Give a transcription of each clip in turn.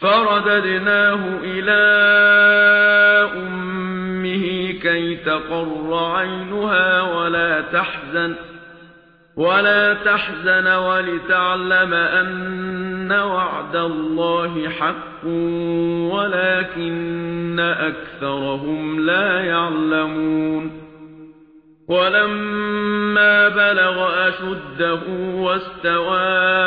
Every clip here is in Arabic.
فرددناه إلى أمه كي تقر عينها ولا تحزن ولا تحزن ولتعلم أن وعد الله حق ولكن أكثرهم لا يعلمون. ولما بلغ أشده واستواه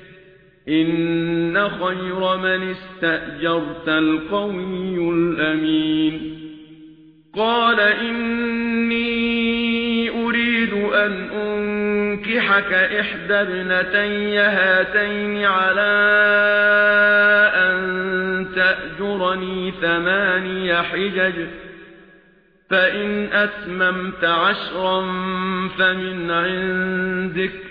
ان خير من استاجرت القوي الامين قال اني اريد ان انكحك احدى ابنتي هاتين على ان تاجرني ثماني حجج فان اتممت عشرا فمن عندك